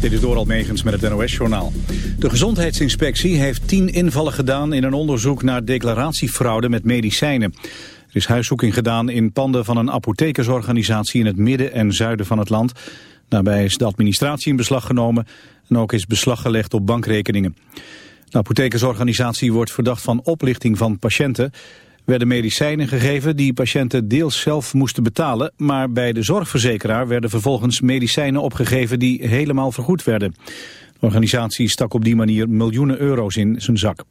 Dit is door Almegens met het NOS-journaal. De Gezondheidsinspectie heeft tien invallen gedaan in een onderzoek naar declaratiefraude met medicijnen. Er is huiszoeking gedaan in panden van een apothekersorganisatie in het midden en zuiden van het land. Daarbij is de administratie in beslag genomen en ook is beslag gelegd op bankrekeningen. De apothekersorganisatie wordt verdacht van oplichting van patiënten werden medicijnen gegeven die patiënten deels zelf moesten betalen, maar bij de zorgverzekeraar werden vervolgens medicijnen opgegeven die helemaal vergoed werden. De organisatie stak op die manier miljoenen euro's in zijn zak.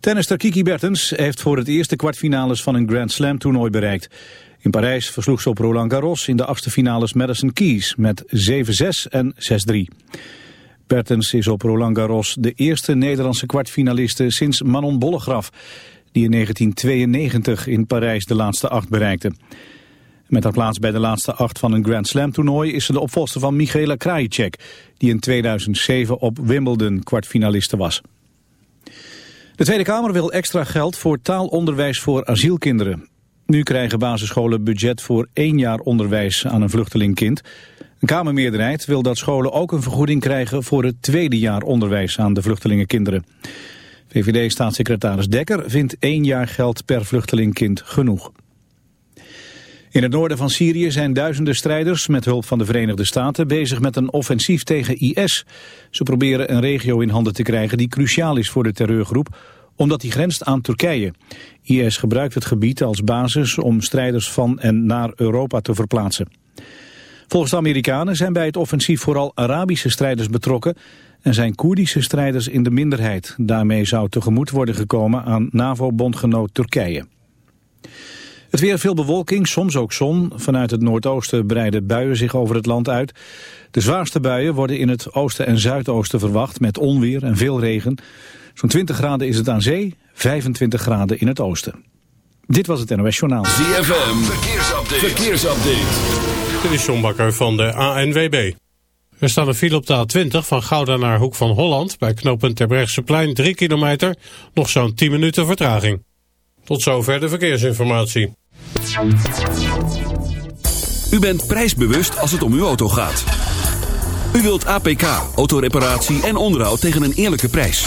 Tennister Kiki Bertens heeft voor het eerste kwartfinales van een Grand Slam toernooi bereikt. In Parijs versloeg ze op Roland Garros in de achtste finales Madison Keys met 7-6 en 6-3. Bertens is op Roland Garros de eerste Nederlandse kwartfinaliste sinds Manon Bollegraf die in 1992 in Parijs de laatste acht bereikte. Met haar plaats bij de laatste acht van een Grand Slam toernooi is ze de opvolster van Michaela Krajicek, die in 2007 op Wimbledon kwartfinaliste was. De Tweede Kamer wil extra geld voor taalonderwijs voor asielkinderen. Nu krijgen basisscholen budget voor één jaar onderwijs aan een vluchtelingkind. Een Kamermeerderheid wil dat scholen ook een vergoeding krijgen voor het tweede jaar onderwijs aan de vluchtelingenkinderen. VVD-staatssecretaris Dekker vindt één jaar geld per vluchtelingkind genoeg. In het noorden van Syrië zijn duizenden strijders met hulp van de Verenigde Staten bezig met een offensief tegen IS. Ze proberen een regio in handen te krijgen die cruciaal is voor de terreurgroep, omdat die grenst aan Turkije. IS gebruikt het gebied als basis om strijders van en naar Europa te verplaatsen. Volgens de Amerikanen zijn bij het offensief vooral Arabische strijders betrokken en zijn Koerdische strijders in de minderheid. Daarmee zou tegemoet worden gekomen aan NAVO-bondgenoot Turkije. Het weer veel bewolking, soms ook zon. Vanuit het noordoosten breiden buien zich over het land uit. De zwaarste buien worden in het oosten en zuidoosten verwacht met onweer en veel regen. Zo'n 20 graden is het aan zee, 25 graden in het oosten. Dit was het NOS Journaal. ZFM, verkeersupdate. verkeersupdate. Dit is John Bakker van de ANWB. Er staat een file op de A20 van Gouda naar Hoek van Holland... bij knooppunt Terbrechtseplein 3 kilometer, nog zo'n 10 minuten vertraging. Tot zover de verkeersinformatie. U bent prijsbewust als het om uw auto gaat. U wilt APK, autoreparatie en onderhoud tegen een eerlijke prijs.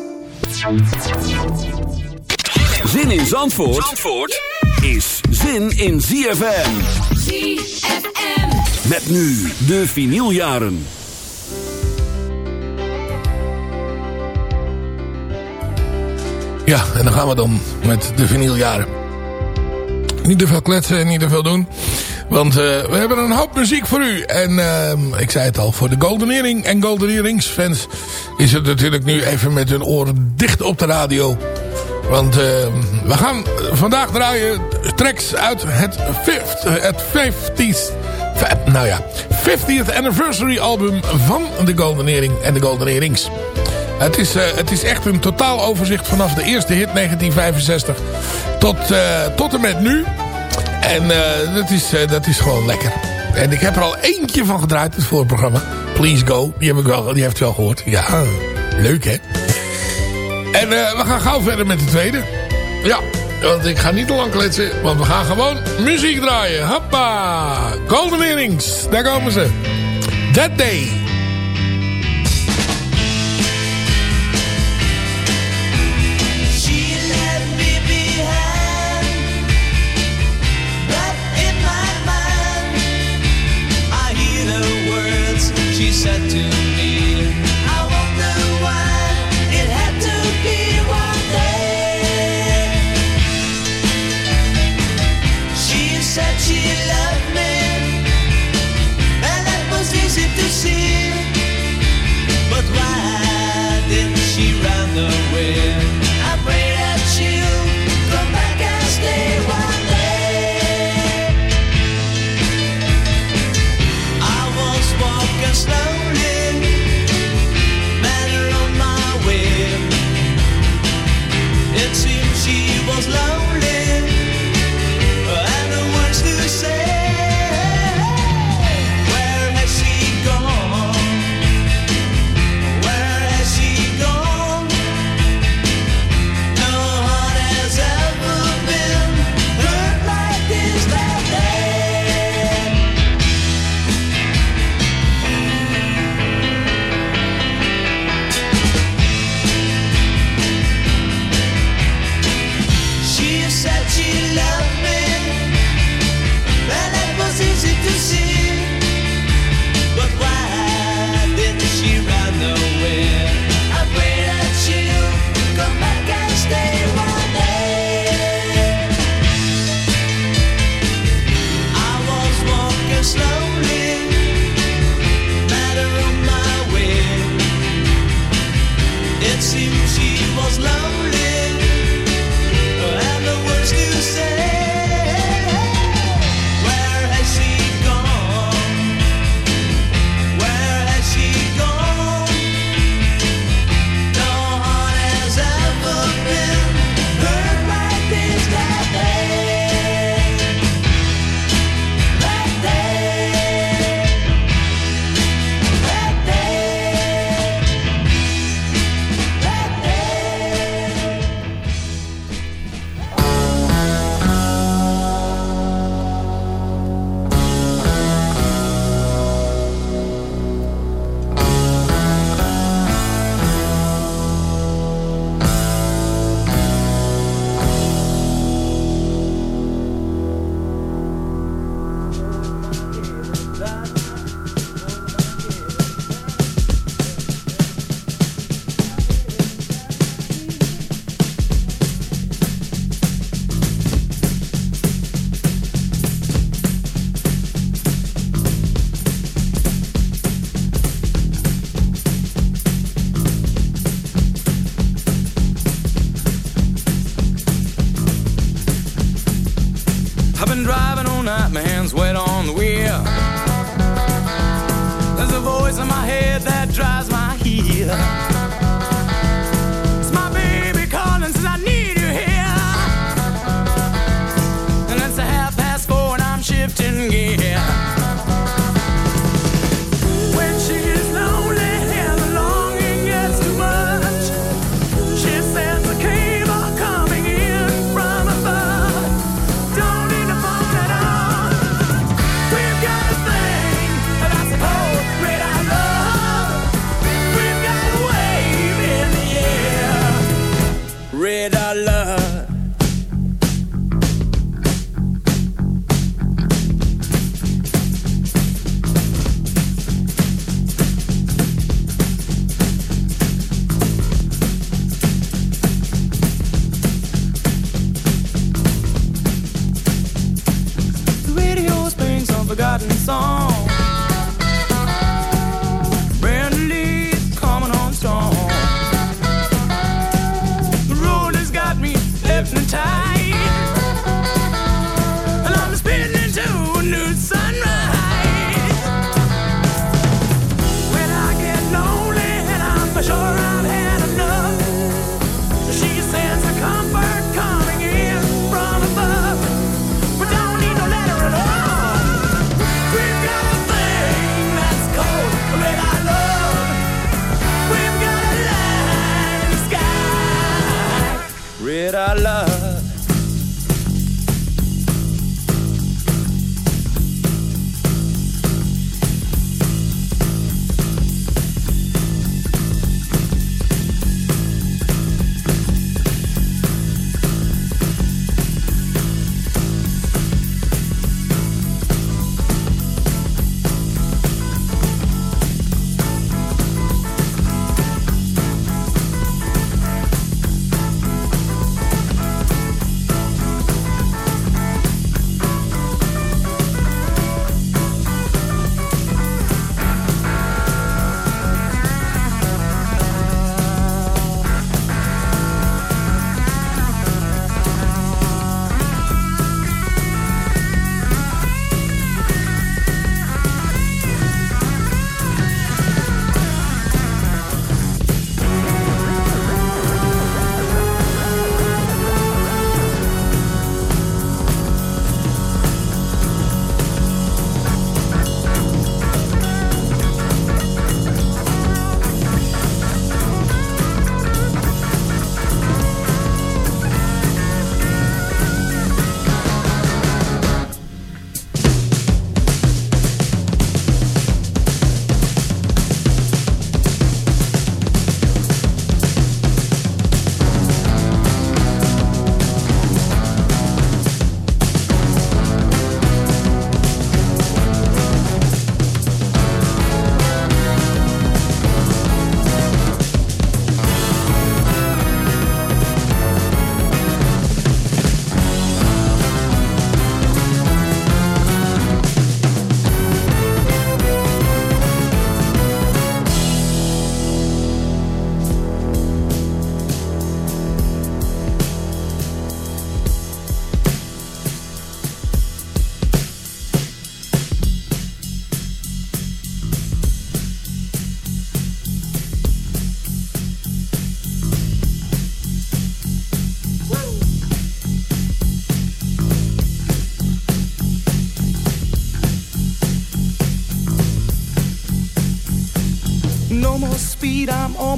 Zin in Zandvoort, Zandvoort is zin in ZFM. ZFM. Met nu de vinyljaren. Ja, en dan gaan we dan met de vinyljaren. Niet te veel kletsen en niet te veel doen. Want uh, we hebben een hoop muziek voor u. En uh, ik zei het al, voor de Golden Earring en Golden Earrings fans... is het natuurlijk nu even met hun oren dicht op de radio. Want uh, we gaan vandaag draaien tracks uit het, fifth, het 50s... Nou ja, 50th anniversary album van de Golden Earring en de Golden Earrings. Het is, uh, het is echt een totaal overzicht vanaf de eerste hit 1965 tot, tot en met nu. En uh, dat, is, dat is gewoon lekker. En ik heb er al eentje van gedraaid, het voorprogramma. Please Go, die, heb ik wel, die heeft u wel gehoord. Ja, leuk hè. En we gaan gauw verder met de tweede. Ja, want ik ga niet te lang kletsen, want we gaan gewoon muziek draaien. Hoppa! Golden Earrings, daar komen ze. That Day. Said to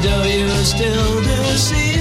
do you still deceive?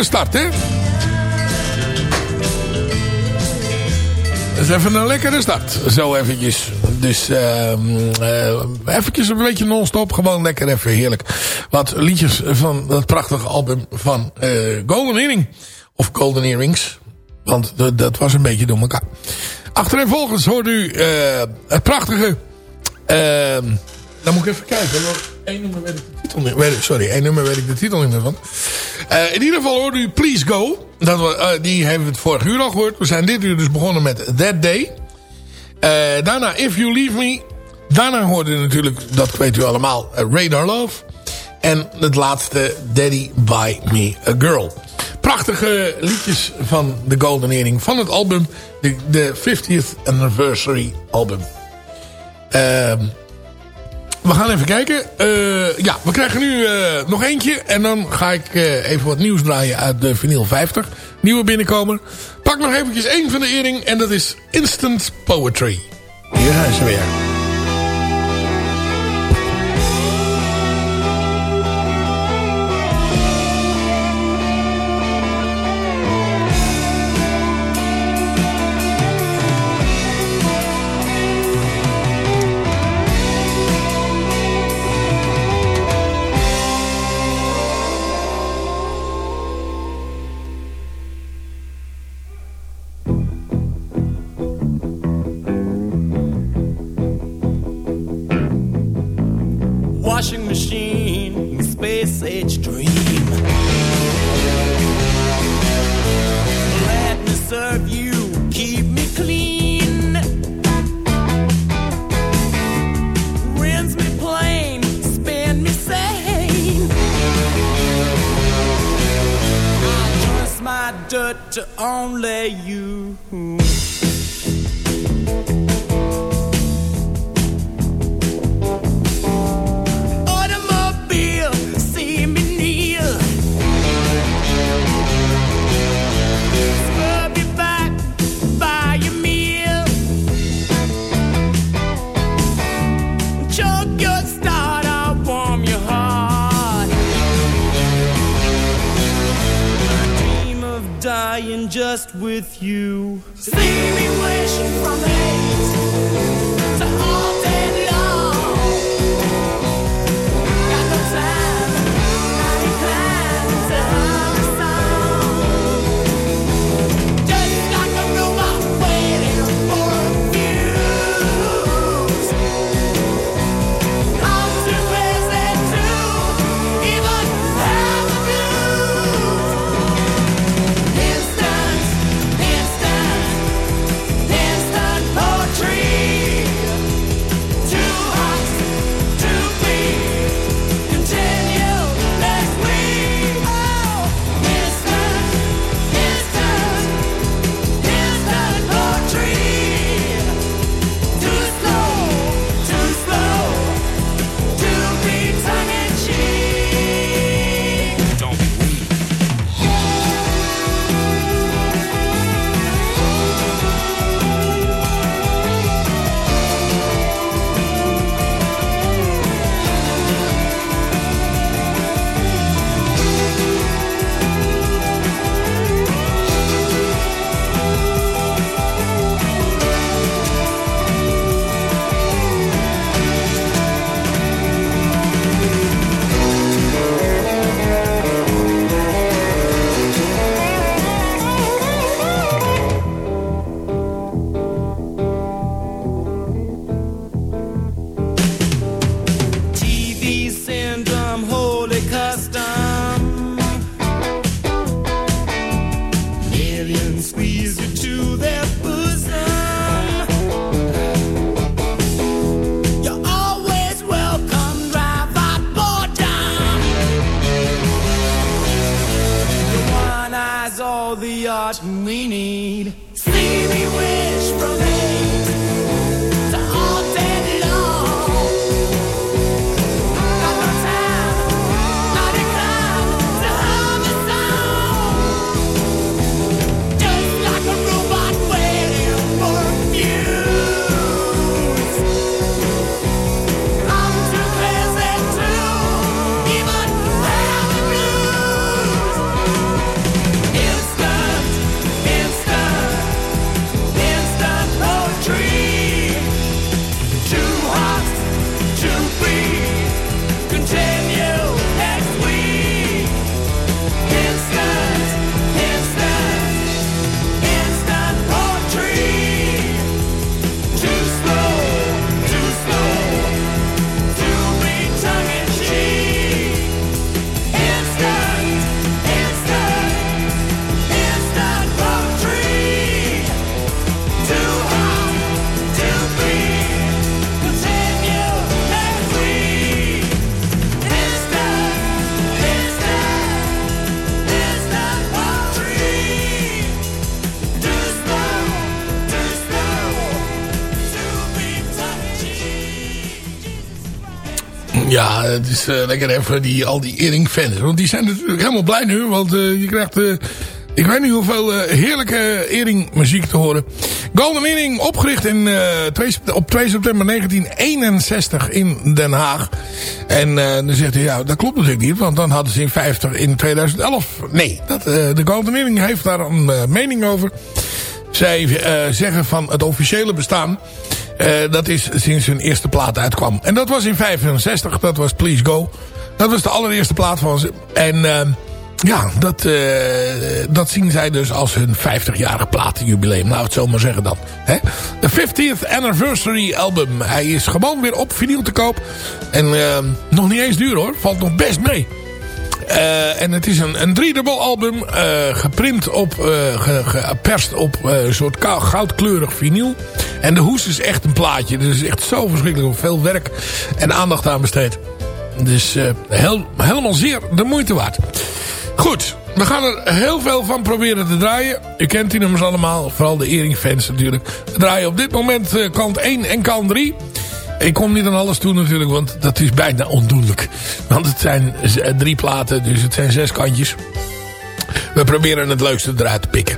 Lekkere start, hè? Dat is even een lekkere start. Zo eventjes. Dus eh, eventjes een beetje non-stop. Gewoon lekker even heerlijk. Wat liedjes van dat prachtige album van eh, Golden Earring. Of Golden Earrings. Want dat- was een beetje door elkaar. Achtereenvolgens hoort u eh, het prachtige... ehm dan moet ik even kijken. Want één nummer weet ik de titel niet. ik- Sorry, één nummer weet ik de titel niet meer van. Eh, in ieder geval hoorde u Please Go. Dat, eh, die hebben we het vorige uur al gehoord. We zijn dit uur dus begonnen met That Day. Eh, daarna If You Leave Me. Daarna hoorde u natuurlijk, dat weet u allemaal, Radar Love. En het laatste, Daddy Buy Me A Girl. Prachtige liedjes van de Golden Earring van het album. De, de 50th Anniversary album. Ehm we gaan even kijken. Eh, ja, we krijgen nu eh, nog eentje. En dan ga ik eh, even wat nieuws draaien uit de vinyl 50. Nieuwe binnenkomer. Pak nog eventjes één van de ering. En dat is Instant Poetry. Hier zijn ze weer. Just with you. See me wishing from hate to all het is eh, lekker even die, al die Earring fans. Want die zijn natuurlijk helemaal blij nu. Want eh, je krijgt, eh, ik weet niet hoeveel eh, heerlijke Earring muziek te horen. Golden Earring opgericht in, eh, 2 sept- op 2 september 1961 in Den Haag. En eh, dan zegt hij, ja, dat klopt natuurlijk niet. Want dan hadden ze in 50 in 2011. Nee, dat, eh, de Golden Earring heeft daar een eh, mening over. Zij eh, zeggen van het officiële bestaan. eh, dat is sinds hun eerste plaat uitkwam. En dat was in 65. Dat was Please Go. Dat was de allereerste plaat van ze. En eh, ja, dat, dat zien zij dus als hun 50-jarige platenjubileum. Nou, het zo maar zeggen dan. Hè? De 50th Anniversary Album. Hij is gewoon weer op vinyl te koop. En nog niet eens duur hoor. Valt nog best mee. Eh, en het is een, een driedubbel album. eh, geprint op, eh, ge- geperst op een soort goudkleurig vinyl. En de hoes is echt een plaatje. Er is echt zo verschrikkelijk veel werk en aandacht aan besteed. Dus heel, helemaal zeer de moeite waard. Goed, we gaan er heel veel van proberen te draaien. U kent die nummers allemaal. Vooral de Ering-fans natuurlijk. We draaien op dit moment kant 1 en kant 3. Ik kom niet aan alles toe natuurlijk, want dat is bijna ondoenlijk. Want het zijn drie platen, dus het zijn zes kantjes. We proberen het leukste eruit te pikken.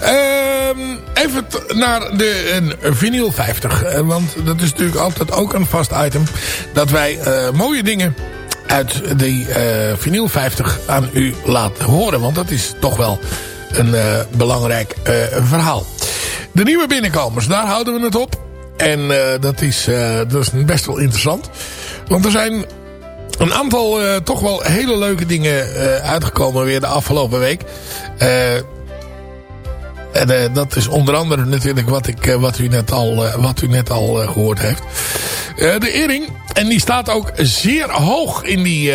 Ehm, even naar de vinyl 50. eh, want dat is natuurlijk altijd ook een vast item. Dat wij eh, mooie dingen uit die eh vinyl 50 aan u laten horen. Want dat is toch wel een belangrijk verhaal. De nieuwe binnenkomers, daar houden we het op. En eh, dat, is, eh, dat is best wel interessant. Want er zijn een aantal eh, toch wel hele leuke dingen uitgekomen weer de afgelopen week. En dat is onder andere natuurlijk wat, ik, wat u net al, wat u net al eh, gehoord heeft. De Ering. En die staat ook zeer hoog in die,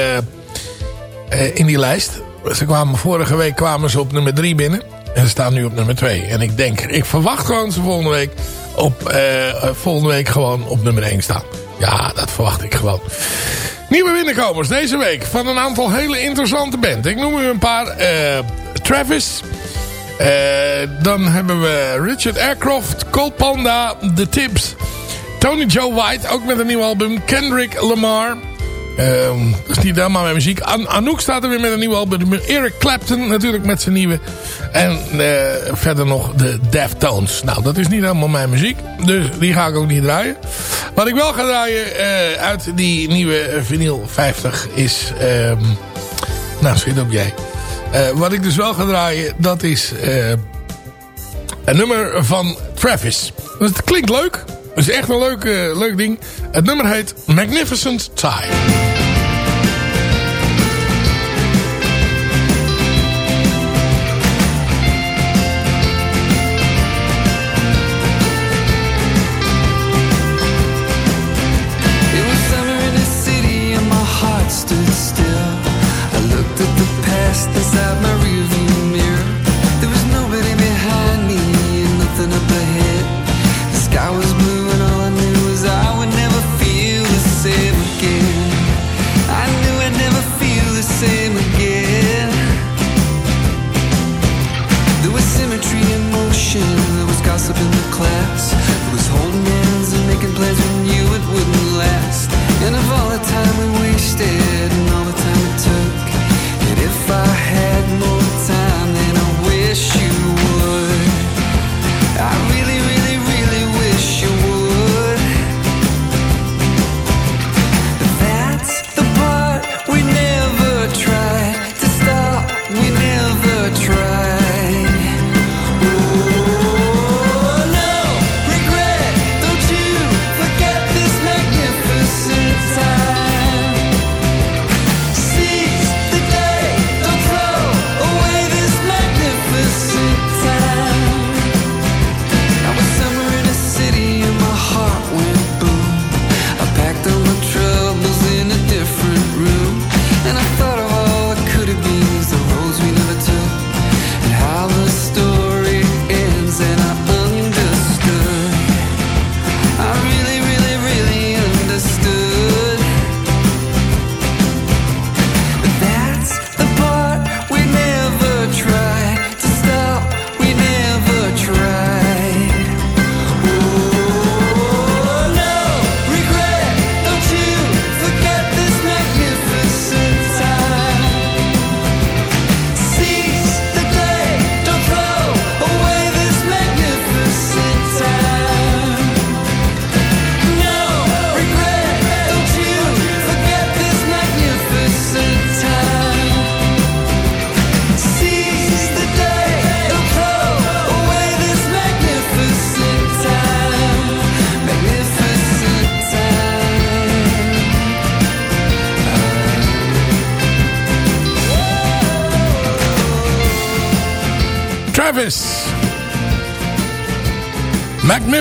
in die lijst. Ze kwamen, vorige week kwamen ze op nummer 3 binnen. En ze staan nu op nummer 2. En ik denk, ik verwacht gewoon ze volgende week, op, eh, volgende week gewoon op nummer 1 staan. Ja, dat verwacht ik gewoon. Nieuwe binnenkomers deze week van een aantal hele interessante bands. Ik noem u een paar. eh, Travis. Eh, dan hebben we Richard Aircroft, Cold Panda, The Tips. Tony Joe White, ook met een nieuw album. Kendrick Lamar. Dat is niet helemaal mijn muziek. An Anouk staat er weer met een nieuw album. Eric Clapton natuurlijk met zijn nieuwe. En eh, verder nog de Deftones. Nou, dat is niet helemaal mijn muziek. Dus die ga ik ook niet draaien. Wat ik wel ga draaien eh, uit die nieuwe vinyl 50 is... ehm, nou, schiet op jij. Eh, wat ik dus wel ga draaien, dat is een nummer van Travis. Dus het klinkt leuk. Het is echt een leuk, eh, leuk ding. Het nummer heet Magnificent Time.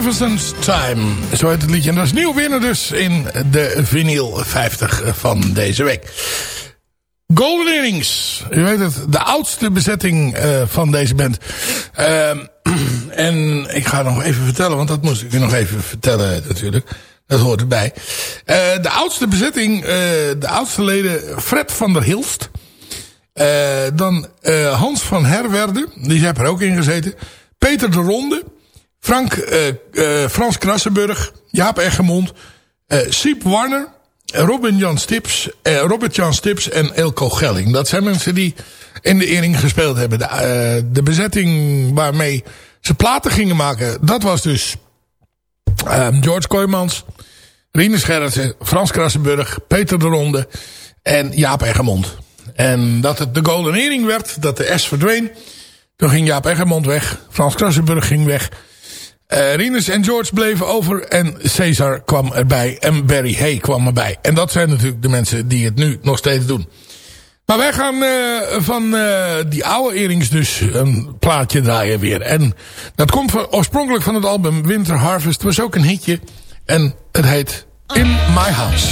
Magnificent Time. Zo heet het liedje. En dat is nieuw binnen dus in de vinyl 50 van deze week. Golden Earrings. U weet het, de oudste bezetting eh, van deze band. Ehm, en ik ga nog even vertellen, want dat moest ik u nog even vertellen natuurlijk. Dat hoort erbij. Eh, de oudste bezetting, eh, de oudste leden, Fred van der Hilst. Dan Hans van Herwerde, die heeft er ook in gezeten. Peter de Ronde. Frank, eh, eh, Frans Krassenburg. Jaap Eggermond. eh Siep Warner. Robin Jan Stips, Robert Jan Stips en Elko Gelling. Dat zijn mensen die in de Ering gespeeld hebben. De, de bezetting waarmee ze platen gingen maken, dat was dus ehm, George Kooijmans, Rinus Gerritsen, Frans Krassenburg, Peter de Ronde en Jaap Eggermond. En dat het de Golden Earring werd, dat de S verdween. Toen ging Jaap Eggermond weg, Frans Krassenburg ging weg. Eh Rinus en George bleven over en Cesar kwam erbij en Barry Hay kwam erbij. En dat zijn natuurlijk de mensen die het nu nog steeds doen. Maar wij gaan eh, van eh, die oude Earrings dus een plaatje draaien weer. En dat komt van, oorspronkelijk van het album Winter Harvest. Was ook een hitje. En het heet In My House.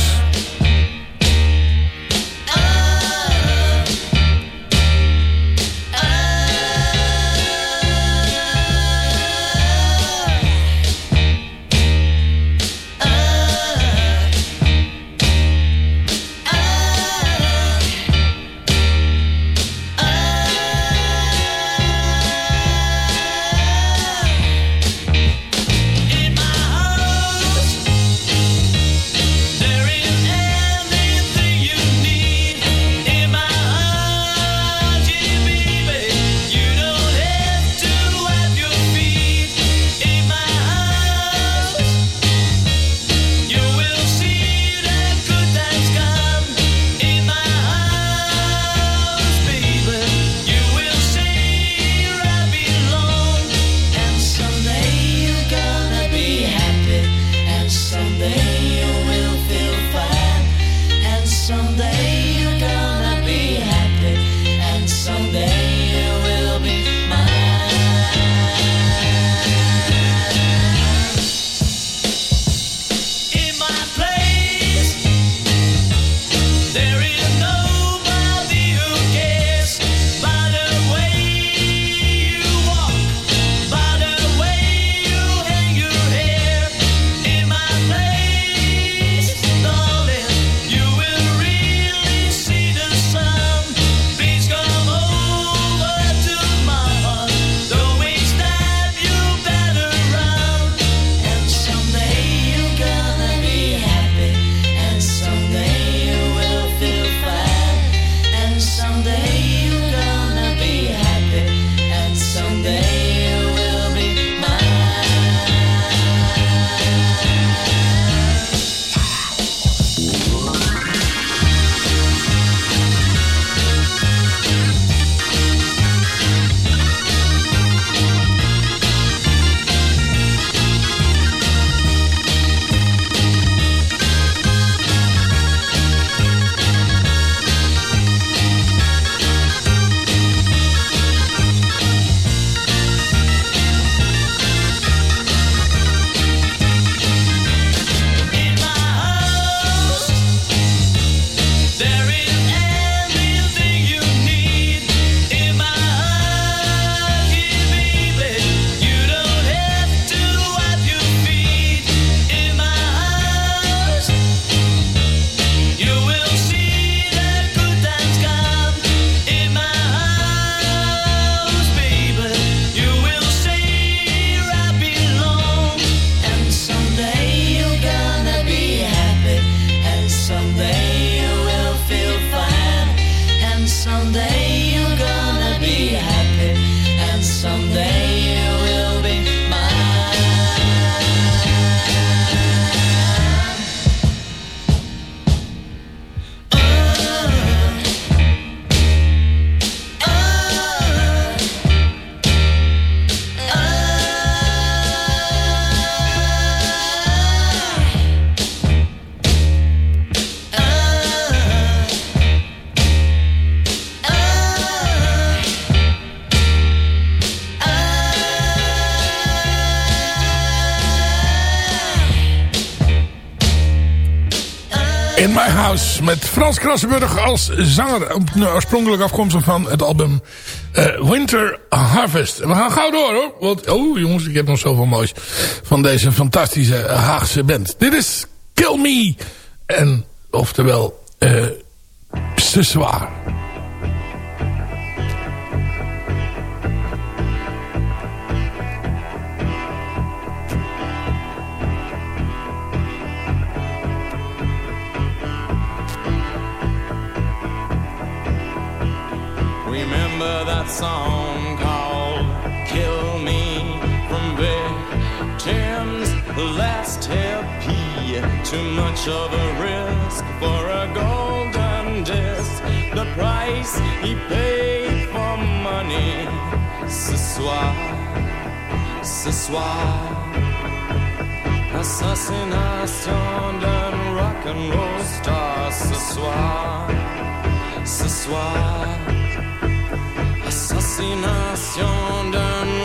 Krassenburg als zanger. Nou, Oorspronkelijk afkomstig van het album eh, Winter Harvest. We gaan gauw door hoor. Want, oh jongens, ik heb nog zoveel moois van deze fantastische Haagse band. Dit is Kill Me. En oftewel, eh Ce song called Kill Me from Victims Last happy. Too much of a risk for a golden disc. The price he paid for money. Ce soir, ce soir. Assassination d'un rock and roll star ce soir, ce soir. Assassination d'un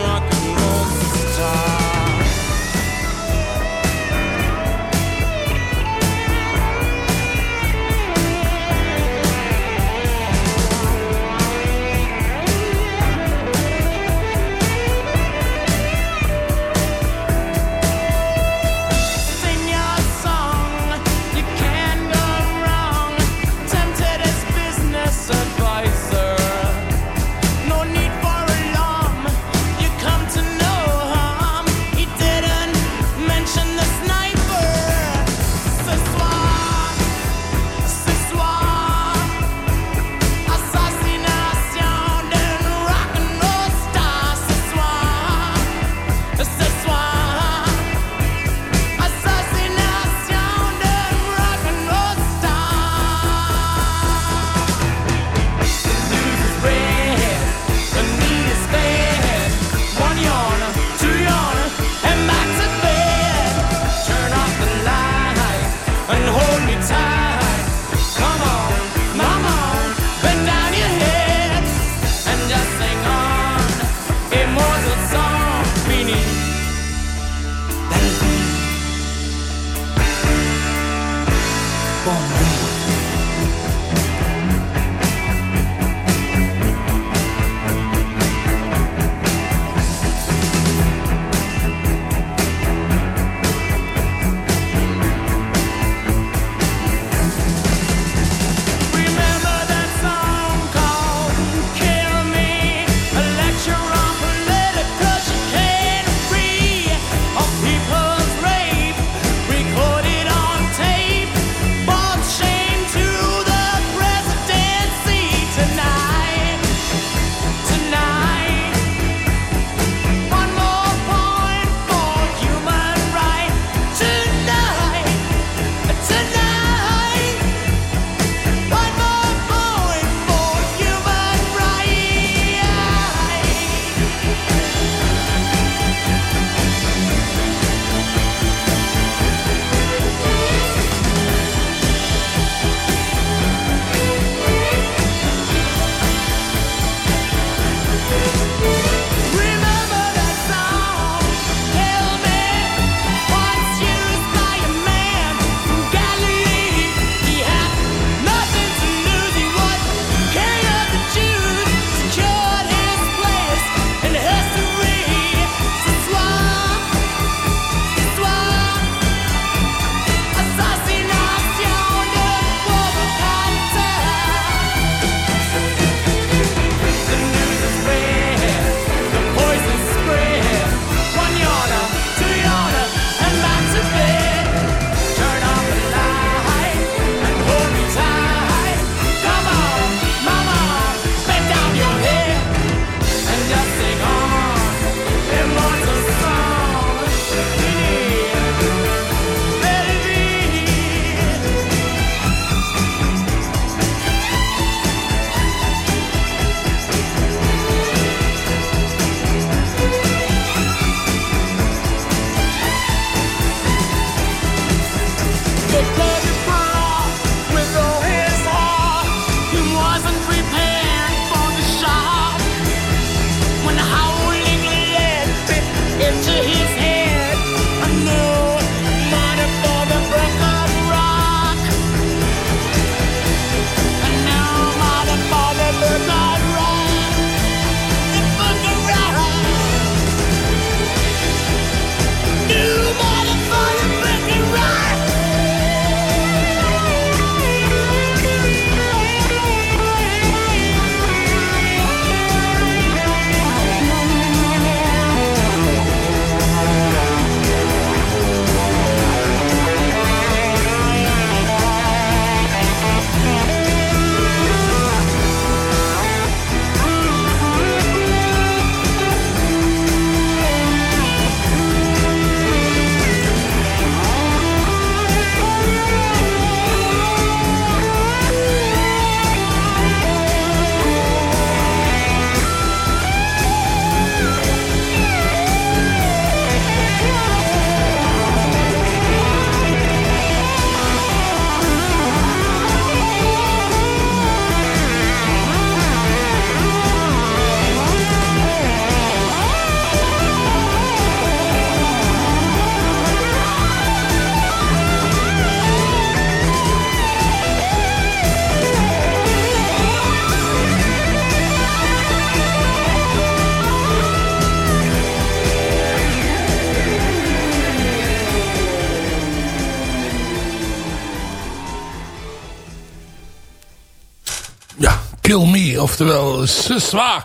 Kill Me. Oftewel Soir.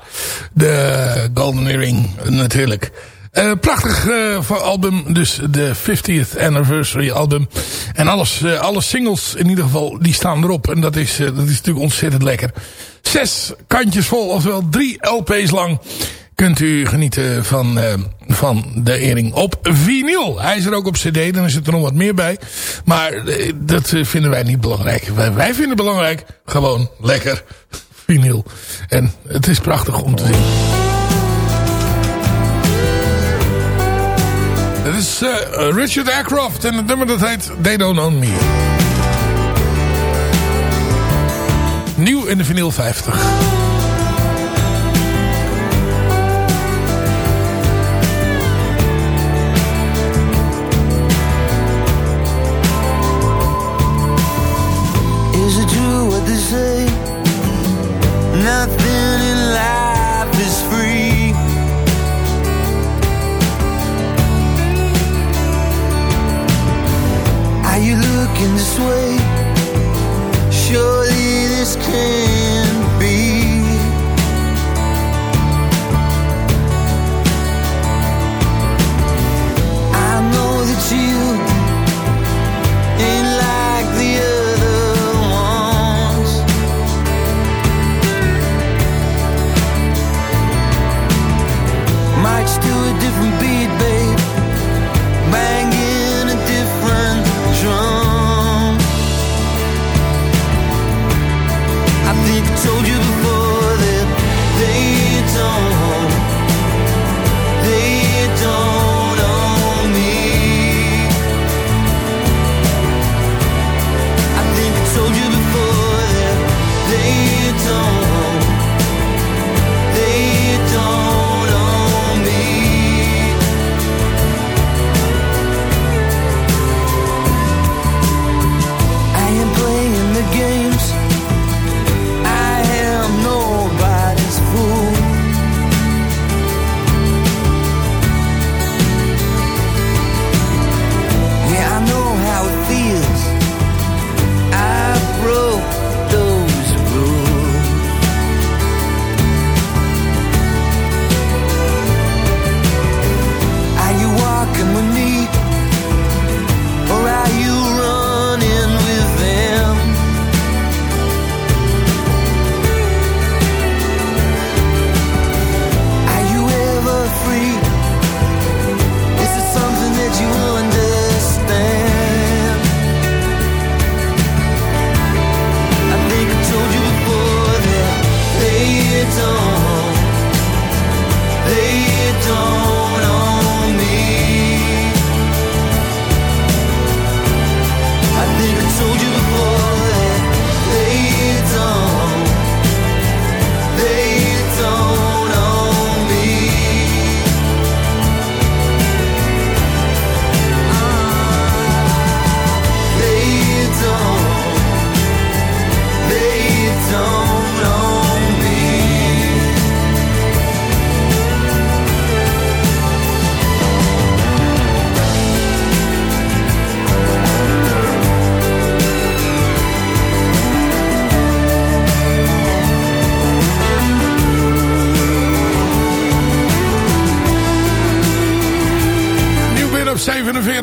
De Golden Earring natuurlijk. Eh, prachtig van album. Dus de 50th Anniversary album. En alles, eh, alle singles in ieder geval, die staan erop. En dat is, dat is natuurlijk ontzettend lekker. Zes kantjes vol, oftewel drie LP's lang kunt u genieten van, van de Ering op vinyl. Hij is er ook op cd, dan zit er nog wat meer bij. Maar dat vinden wij niet belangrijk. Wij, wij vinden belangrijk gewoon lekker vinyl. En het is prachtig om te zien. Het is eh, Richard Aircraft en het nummer dat heet They Don't Own Me. Nieuw in de vinyl 50. Is it just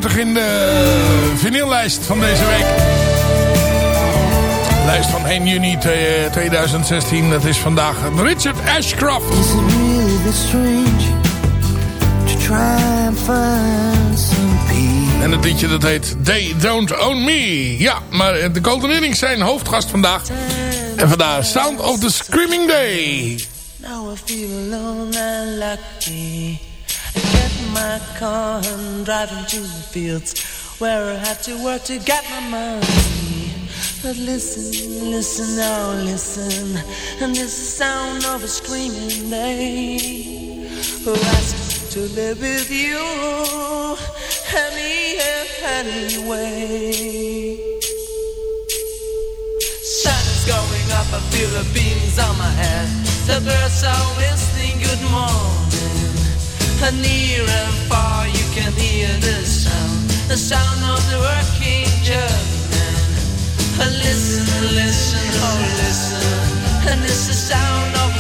47 in de vinyllijst van deze week. Lijst van 1 juni te- 2016. Dat is vandaag Richard Ashcroft. Is it really strange to try and find some peace? En het liedje dat heet They Don't Own Me. Ja, maar de Golden Earrings zijn hoofdgast vandaag. En vandaar Sound of the Screaming Day. Now I feel alone and lucky. My car and driving to the fields where I have to work to get my money. But listen, listen, now listen, and is the sound of a screaming day. Who asked to live with you any if anyway? Sun is going up, I feel the beams on my head. The birds are whistling good morning. Near and far you can hear the sound, the sound of the working. And listen, listen, oh listen, and it's the sound of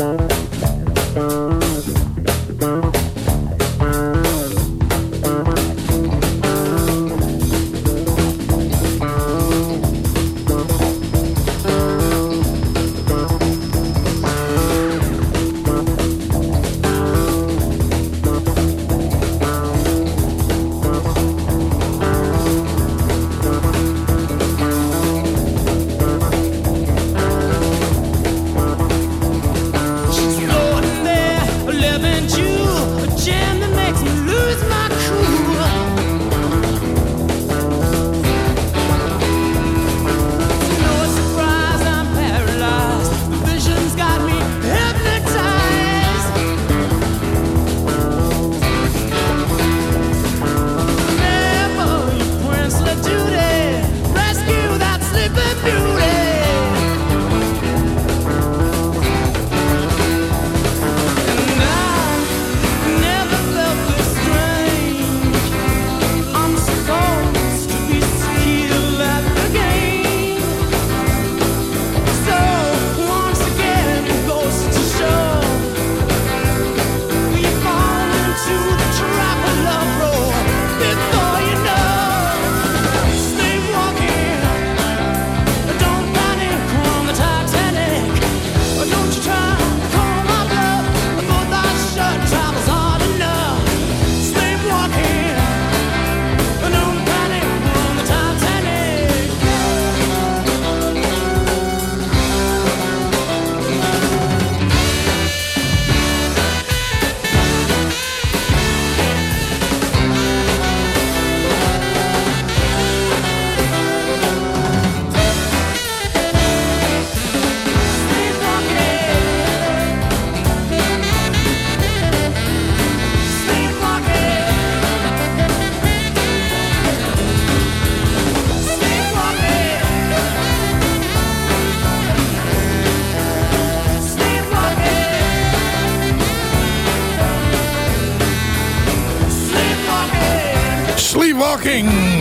Bye.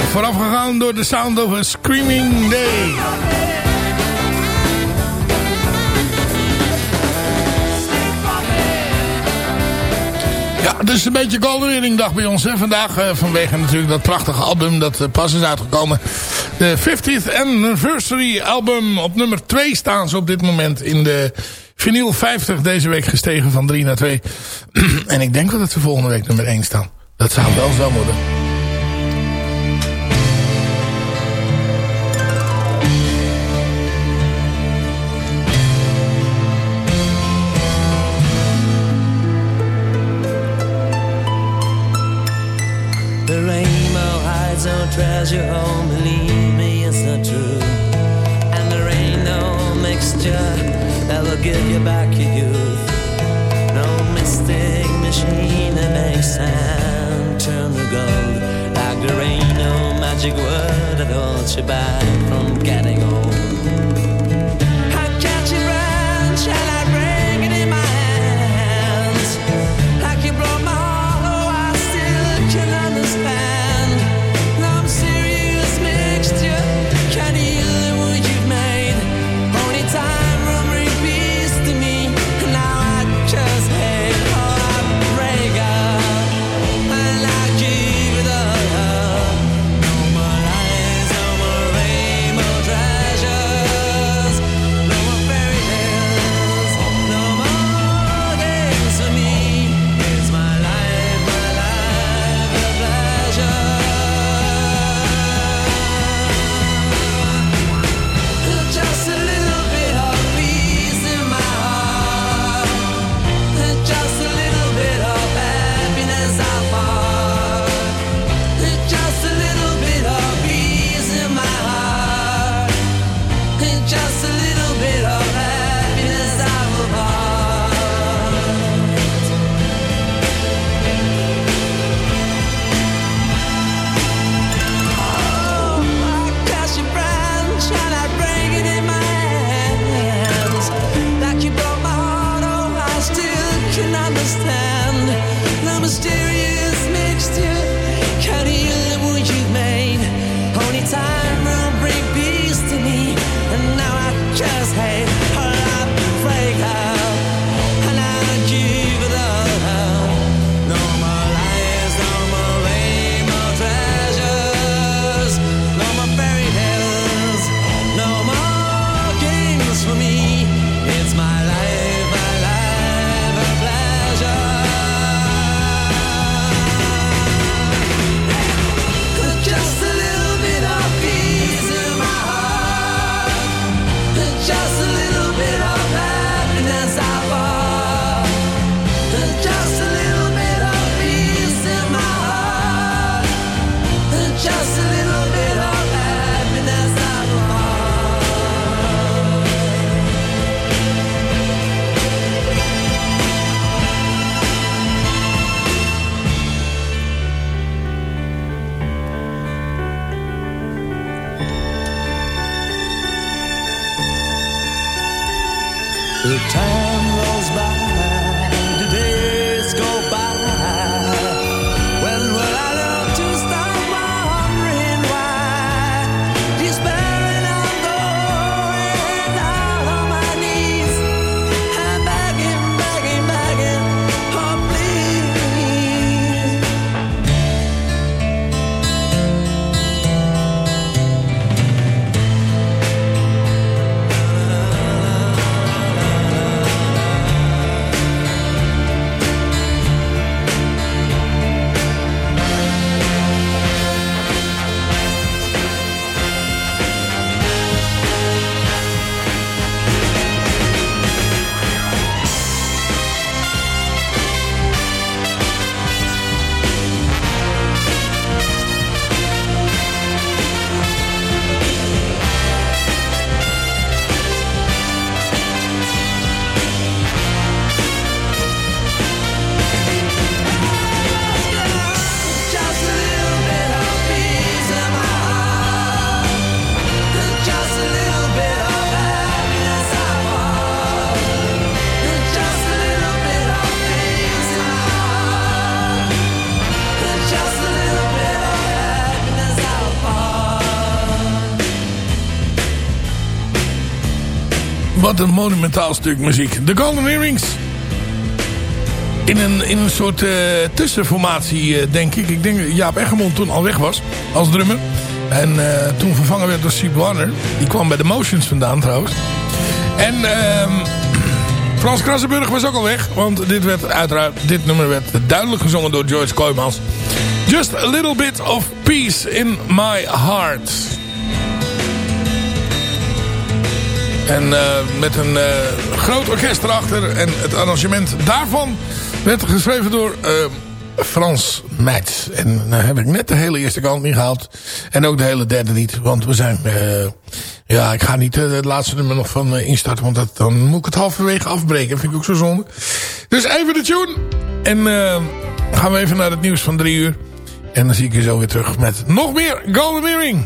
voorafgegaan door de sound of a screaming day. Ja, dus een beetje Golden dag bij ons hè, vandaag. Eh, vanwege natuurlijk dat prachtige album dat eh, pas is uitgekomen. De 50th Anniversary album. Op nummer 2 staan ze op dit moment in de vinyl 50. Deze week gestegen van 3 naar 2. en ik denk wel dat ze volgende week nummer 1 staan. Dat zou wel zo worden. It's no treasure home, believe me, it's not true. And there ain't no mixture that will give you back your youth. No mystic machine that makes sand turn to gold. Like there ain't no magic word that holds you back from getting old. Wat een monumentaal stuk muziek. The Golden Earrings. In een, in een soort eh, tussenformatie, eh, denk ik. Ik denk dat Jaap Eggermond toen al weg was als drummer. En eh, toen vervangen werd door Steve Warner. Die kwam bij The Motions vandaan trouwens. En ehm, Frans Krassenburg was ook al weg. Want dit, werd uiteraard, dit nummer werd duidelijk gezongen door George Kooijmans. Just a little bit of peace in my heart. En eh, met een eh, groot orkest erachter. En het arrangement daarvan werd geschreven door eh, Frans Meits. En nou heb ik net de hele eerste kant niet gehaald. En ook de hele derde niet. Want we zijn... ja, ik ga niet het laatste nummer nog van instarten. Want dat, dan moet ik het halverwege afbreken. Dat vind ik ook zo zonde. Dus even de tune. En gaan we even naar het nieuws van drie uur. En dan zie ik je zo weer terug met nog meer Golden Earring.